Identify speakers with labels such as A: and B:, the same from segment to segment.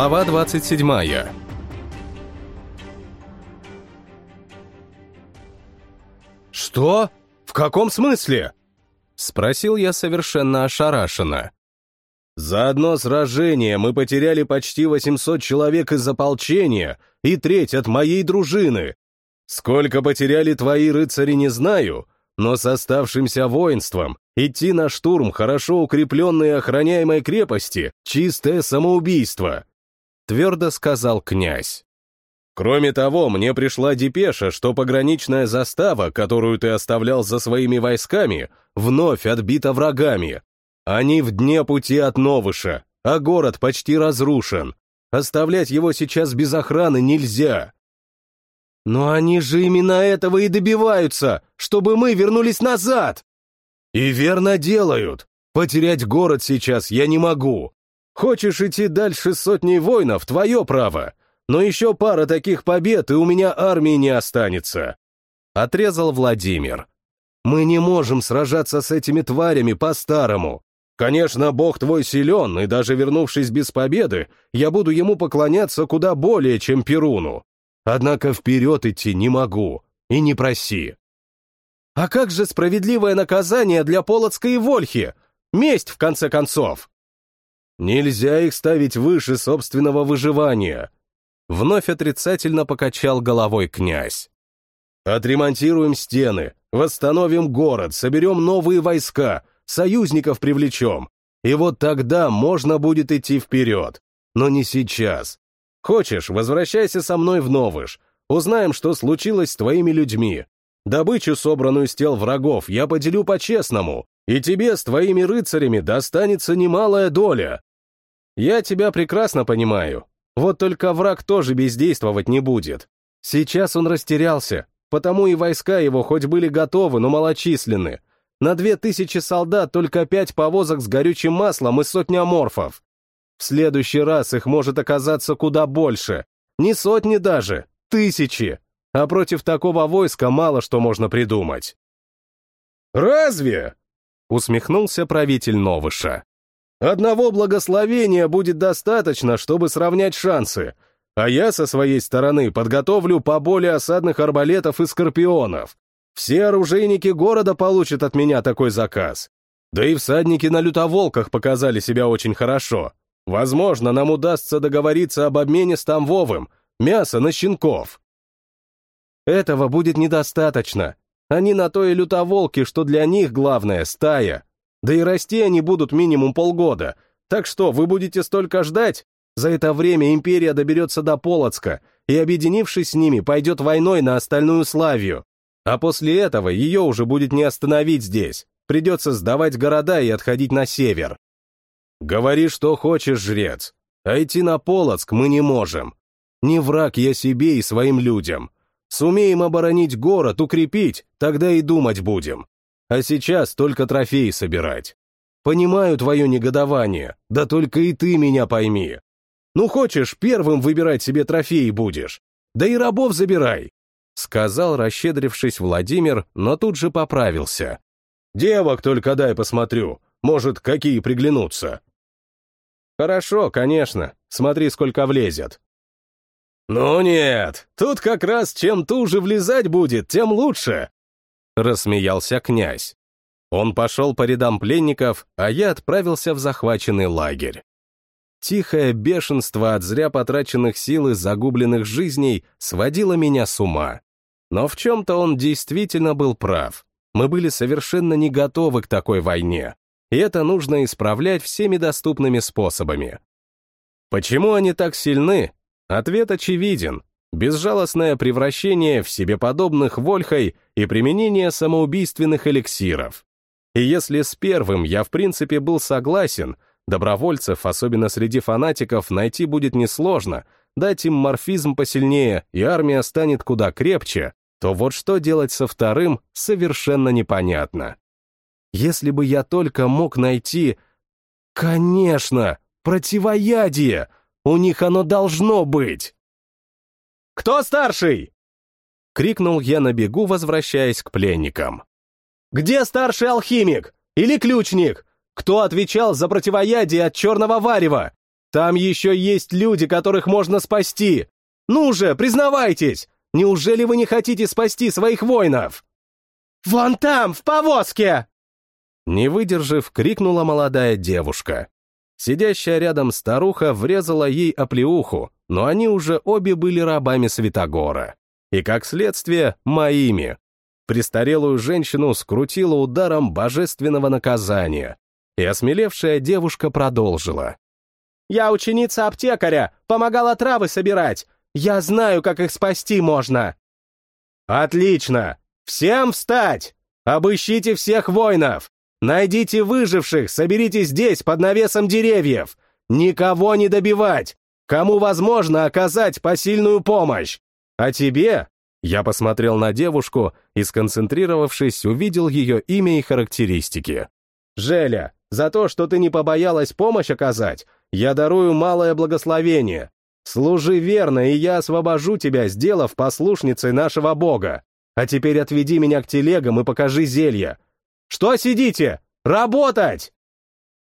A: Глава 27 «Что? В каком смысле?» — спросил я совершенно ошарашенно. «За одно сражение мы потеряли почти 800 человек из ополчения и треть от моей дружины. Сколько потеряли твои рыцари, не знаю, но с оставшимся воинством идти на штурм хорошо укрепленной охраняемой крепости — чистое самоубийство», — твердо сказал князь. Кроме того, мне пришла депеша, что пограничная застава, которую ты оставлял за своими войсками, вновь отбита врагами. Они в дне пути от Новыша, а город почти разрушен. Оставлять его сейчас без охраны нельзя. Но они же именно этого и добиваются, чтобы мы вернулись назад. И верно делают. Потерять город сейчас я не могу. Хочешь идти дальше сотни воинов, твое право. Но еще пара таких побед, и у меня армии не останется. Отрезал Владимир. Мы не можем сражаться с этими тварями по-старому. Конечно, бог твой силен, и даже вернувшись без победы, я буду ему поклоняться куда более, чем Перуну. Однако вперед идти не могу, и не проси. А как же справедливое наказание для Полоцкой и Вольхи? Месть, в конце концов. Нельзя их ставить выше собственного выживания. Вновь отрицательно покачал головой князь. Отремонтируем стены, восстановим город, соберем новые войска, союзников привлечем. И вот тогда можно будет идти вперед. Но не сейчас. Хочешь, возвращайся со мной в Новыш. Узнаем, что случилось с твоими людьми. Добычу, собранную с тел врагов, я поделю по-честному, и тебе с твоими рыцарями достанется немалая доля. Я тебя прекрасно понимаю. Вот только враг тоже бездействовать не будет. Сейчас он растерялся, потому и войска его хоть были готовы, но малочисленны. На две тысячи солдат только пять повозок с горючим маслом и сотня морфов. В следующий раз их может оказаться куда больше. Не сотни даже, тысячи. А против такого войска мало что можно придумать. «Разве?» — усмехнулся правитель Новыша. «Одного благословения будет достаточно, чтобы сравнять шансы, а я со своей стороны подготовлю поболее осадных арбалетов и скорпионов. Все оружейники города получат от меня такой заказ. Да и всадники на лютоволках показали себя очень хорошо. Возможно, нам удастся договориться об обмене с Тамвовым, мясо на щенков. Этого будет недостаточно. Они на то и лютоволки, что для них главное — стая. Да и расти они будут минимум полгода. Так что, вы будете столько ждать? За это время империя доберется до Полоцка и, объединившись с ними, пойдет войной на остальную Славию. А после этого ее уже будет не остановить здесь. Придется сдавать города и отходить на север. Говори, что хочешь, жрец. А идти на Полоцк мы не можем. Не враг я себе и своим людям. Сумеем оборонить город, укрепить, тогда и думать будем. А сейчас только трофеи собирать. Понимаю твое негодование, да только и ты меня пойми. Ну хочешь, первым выбирать себе трофеи будешь. Да и рабов забирай. Сказал, расщедрившись Владимир, но тут же поправился. Девок только дай посмотрю, может, какие приглянутся. Хорошо, конечно. Смотри, сколько влезет. Ну нет, тут как раз чем туже влезать будет, тем лучше. Рассмеялся князь. Он пошел по рядам пленников, а я отправился в захваченный лагерь. Тихое бешенство от зря потраченных сил и загубленных жизней сводило меня с ума. Но в чем-то он действительно был прав. Мы были совершенно не готовы к такой войне и это нужно исправлять всеми доступными способами. Почему они так сильны? Ответ очевиден. Безжалостное превращение в себе подобных вольхой и применение самоубийственных эликсиров. И если с первым я в принципе был согласен, добровольцев, особенно среди фанатиков, найти будет несложно, дать им морфизм посильнее, и армия станет куда крепче, то вот что делать со вторым, совершенно непонятно. Если бы я только мог найти... Конечно, противоядие! У них оно должно быть! «Кто старший?» — крикнул я на бегу, возвращаясь к пленникам. «Где старший алхимик? Или ключник? Кто отвечал за противоядие от черного варева? Там еще есть люди, которых можно спасти! Ну же, признавайтесь! Неужели вы не хотите спасти своих воинов?»
B: «Вон там, в повозке!»
A: Не выдержав, крикнула молодая девушка. Сидящая рядом старуха врезала ей оплеуху, но они уже обе были рабами Святогора. И, как следствие, моими. Престарелую женщину скрутила ударом божественного наказания. И осмелевшая девушка продолжила.
B: «Я ученица аптекаря, помогала травы собирать. Я знаю, как их спасти можно!»
A: «Отлично! Всем встать! Обыщите всех воинов! Найдите выживших, соберите здесь, под навесом деревьев! Никого не добивать! Кому возможно оказать посильную помощь! А тебе...» Я посмотрел на девушку и, сконцентрировавшись, увидел ее имя и характеристики. «Желя, за то, что ты не побоялась помощь оказать, я дарую малое благословение. Служи верно, и я освобожу тебя, сделав послушницей нашего Бога. А теперь отведи меня к телегам и покажи зелья. Что сидите? Работать!»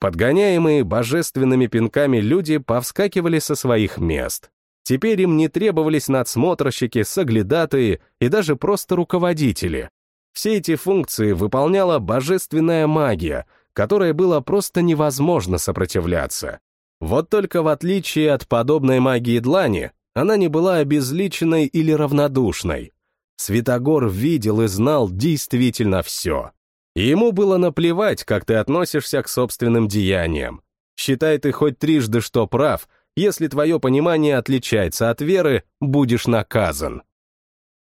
A: Подгоняемые божественными пинками люди повскакивали со своих мест. Теперь им не требовались надсмотрщики, соглядатые и даже просто руководители. Все эти функции выполняла божественная магия, которой было просто невозможно сопротивляться. Вот только в отличие от подобной магии длани, она не была обезличенной или равнодушной. Святогор видел и знал действительно все. И ему было наплевать, как ты относишься к собственным деяниям. Считай ты хоть трижды, что прав, если твое понимание отличается от веры, будешь наказан.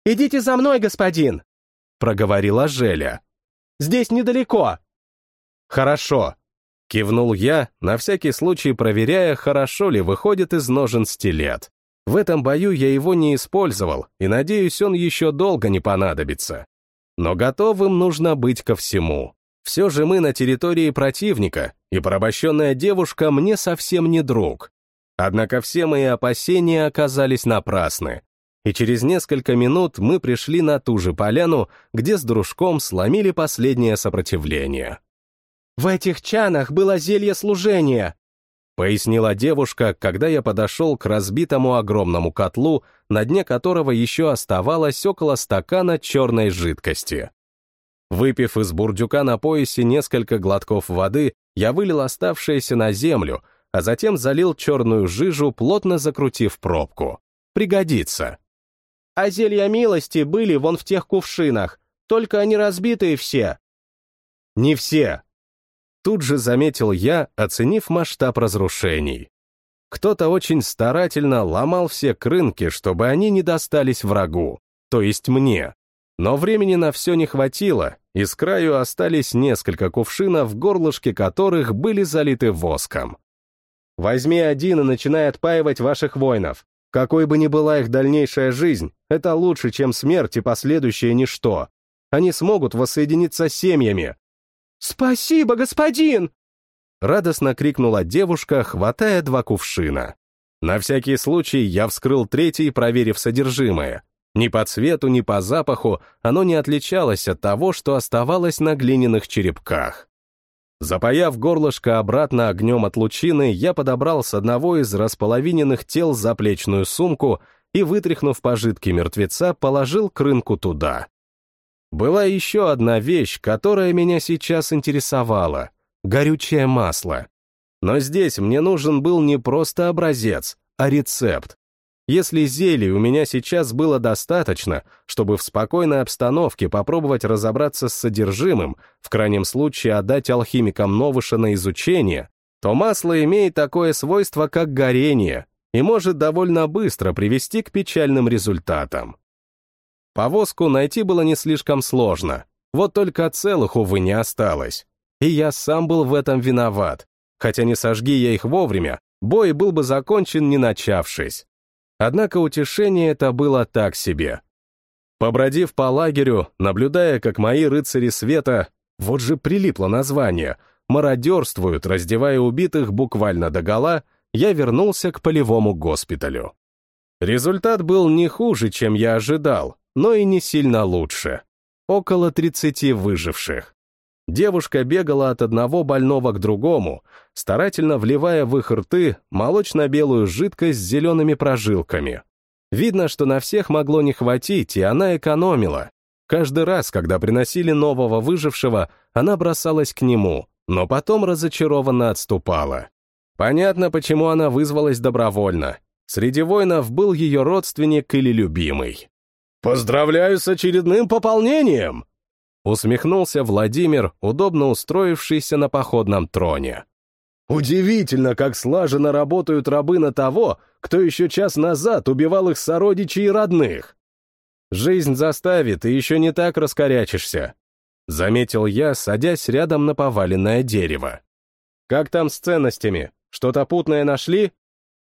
B: «Идите за мной, господин!» — проговорила Желя. «Здесь недалеко!»
A: «Хорошо», Кивнул я, на всякий случай проверяя, хорошо ли выходит из ножен стилет. В этом бою я его не использовал, и, надеюсь, он еще долго не понадобится. Но готовым нужно быть ко всему. Все же мы на территории противника, и порабощенная девушка мне совсем не друг. Однако все мои опасения оказались напрасны. И через несколько минут мы пришли на ту же поляну, где с дружком сломили последнее сопротивление.
B: В этих чанах было зелье служения,
A: пояснила девушка, когда я подошел к разбитому огромному котлу, на дне которого еще оставалось около стакана черной жидкости. Выпив из бурдюка на поясе несколько глотков воды, я вылил оставшееся на землю, а затем залил черную жижу, плотно закрутив пробку. Пригодится.
B: А зелья милости были вон в тех кувшинах, только они разбитые все.
A: Не все, Тут же заметил я, оценив масштаб разрушений. Кто-то очень старательно ломал все крынки, чтобы они не достались врагу, то есть мне. Но времени на все не хватило, и с краю остались несколько кувшинов, в горлышке которых были залиты воском. Возьми один и начинай отпаивать ваших воинов. Какой бы ни была их дальнейшая жизнь, это лучше, чем смерть и последующее ничто. Они смогут воссоединиться с семьями,
B: «Спасибо, господин!»
A: Радостно крикнула девушка, хватая два кувшина. На всякий случай я вскрыл третий, проверив содержимое. Ни по цвету, ни по запаху оно не отличалось от того, что оставалось на глиняных черепках. Запаяв горлышко обратно огнем от лучины, я подобрал с одного из располовиненных тел заплечную сумку и, вытряхнув пожитки мертвеца, положил к рынку туда. Была еще одна вещь, которая меня сейчас интересовала — горючее масло. Но здесь мне нужен был не просто образец, а рецепт. Если зелий у меня сейчас было достаточно, чтобы в спокойной обстановке попробовать разобраться с содержимым, в крайнем случае отдать алхимикам Новыша на изучение, то масло имеет такое свойство, как горение, и может довольно быстро привести к печальным результатам. Повозку найти было не слишком сложно, вот только целых, увы, не осталось. И я сам был в этом виноват. Хотя не сожги я их вовремя, бой был бы закончен, не начавшись. Однако утешение это было так себе. Побродив по лагерю, наблюдая, как мои рыцари света, вот же прилипло название, мародерствуют, раздевая убитых буквально догола, я вернулся к полевому госпиталю. Результат был не хуже, чем я ожидал, но и не сильно лучше. Около 30 выживших. Девушка бегала от одного больного к другому, старательно вливая в их рты молочно-белую жидкость с зелеными прожилками. Видно, что на всех могло не хватить, и она экономила. Каждый раз, когда приносили нового выжившего, она бросалась к нему, но потом разочарованно отступала. Понятно, почему она вызвалась добровольно. Среди воинов был ее родственник или любимый.
C: «Поздравляю с очередным пополнением!»
A: Усмехнулся Владимир, удобно устроившийся на походном троне.
C: «Удивительно, как слаженно работают рабы на того, кто еще час назад убивал их сородичей и родных!»
A: «Жизнь заставит, и еще не так раскорячишься», — заметил я, садясь рядом на поваленное дерево. «Как там с ценностями? Что-то путное нашли?»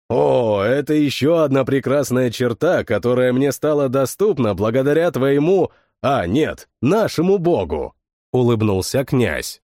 C: «О, это еще одна прекрасная черта, которая мне стала доступна благодаря твоему а, нет, нашему богу!» — улыбнулся князь.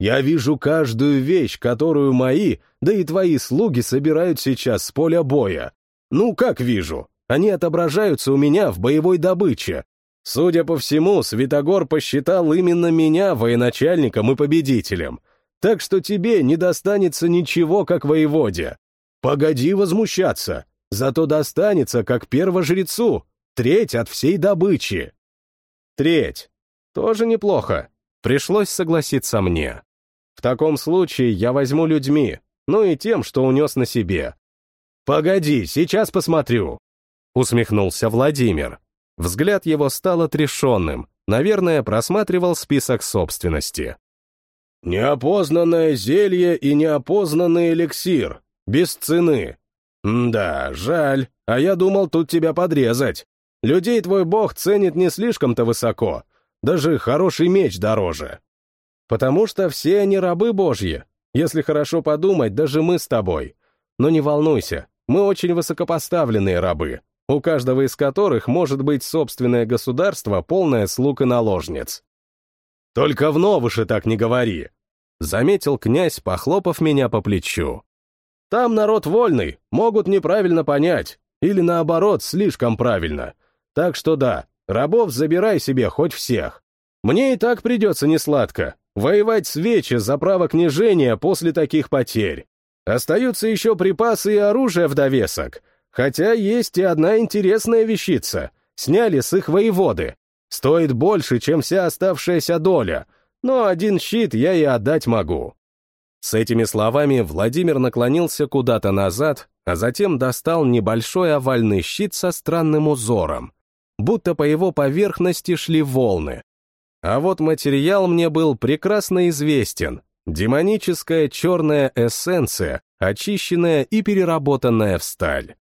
C: «Я вижу каждую вещь, которую мои, да и твои слуги собирают сейчас с поля боя. Ну, как вижу? Они отображаются у меня в боевой добыче. Судя по всему, Святогор посчитал именно меня военачальником и победителем. Так что тебе не достанется ничего, как воеводе. Погоди возмущаться, зато достанется, как первожрецу, треть от всей добычи.
A: Треть. Тоже неплохо. Пришлось согласиться мне. В таком случае я возьму людьми, ну и тем, что унес на себе.
C: «Погоди, сейчас посмотрю», — усмехнулся Владимир.
A: Взгляд его стал отрешенным, наверное, просматривал список собственности.
C: «Неопознанное зелье и неопознанный эликсир. Без цены. да, жаль, а я думал тут тебя подрезать. Людей твой бог ценит не слишком-то высоко, даже хороший меч дороже.
A: Потому что все они рабы божьи. Если хорошо подумать, даже мы с тобой. Но не волнуйся, мы очень высокопоставленные рабы, у каждого из которых может быть собственное государство, полное слуг и наложниц.
C: «Только в новыше так не говори», —
A: заметил князь, похлопав меня по плечу.
C: «Там народ вольный, могут неправильно понять, или наоборот, слишком правильно. Так что да, рабов забирай себе хоть всех. Мне и так придется несладко. Воевать с Вечи за право княжения после таких потерь. Остаются еще припасы и оружие в довесок. Хотя есть и одна интересная вещица. Сняли с их воеводы. Стоит больше, чем вся оставшаяся доля. Но один щит я и отдать могу.
A: С этими словами Владимир наклонился куда-то назад, а затем достал небольшой овальный щит со странным узором будто по его поверхности шли волны. А вот материал мне был прекрасно известен. Демоническая черная эссенция, очищенная и переработанная в сталь.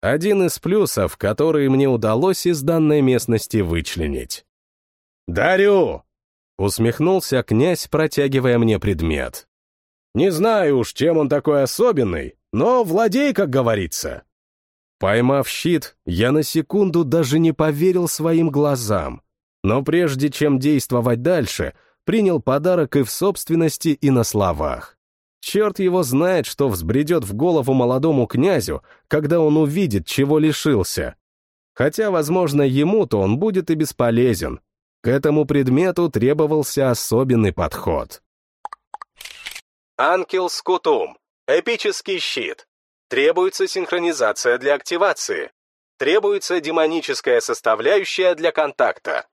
A: Один из плюсов, которые мне удалось из данной местности вычленить.
C: «Дарю!»
A: — усмехнулся князь, протягивая мне предмет.
C: «Не знаю уж, чем он такой особенный, но владей, как говорится».
A: Поймав щит, я на секунду даже не поверил своим глазам. Но прежде чем действовать дальше, принял подарок и в собственности, и на словах. Черт его знает, что взбредет в голову молодому князю, когда он увидит, чего лишился. Хотя, возможно, ему-то он будет и бесполезен. К этому предмету требовался особенный подход.
D: Анкел Скутум. Эпический щит. Требуется синхронизация для активации. Требуется демоническая составляющая для контакта.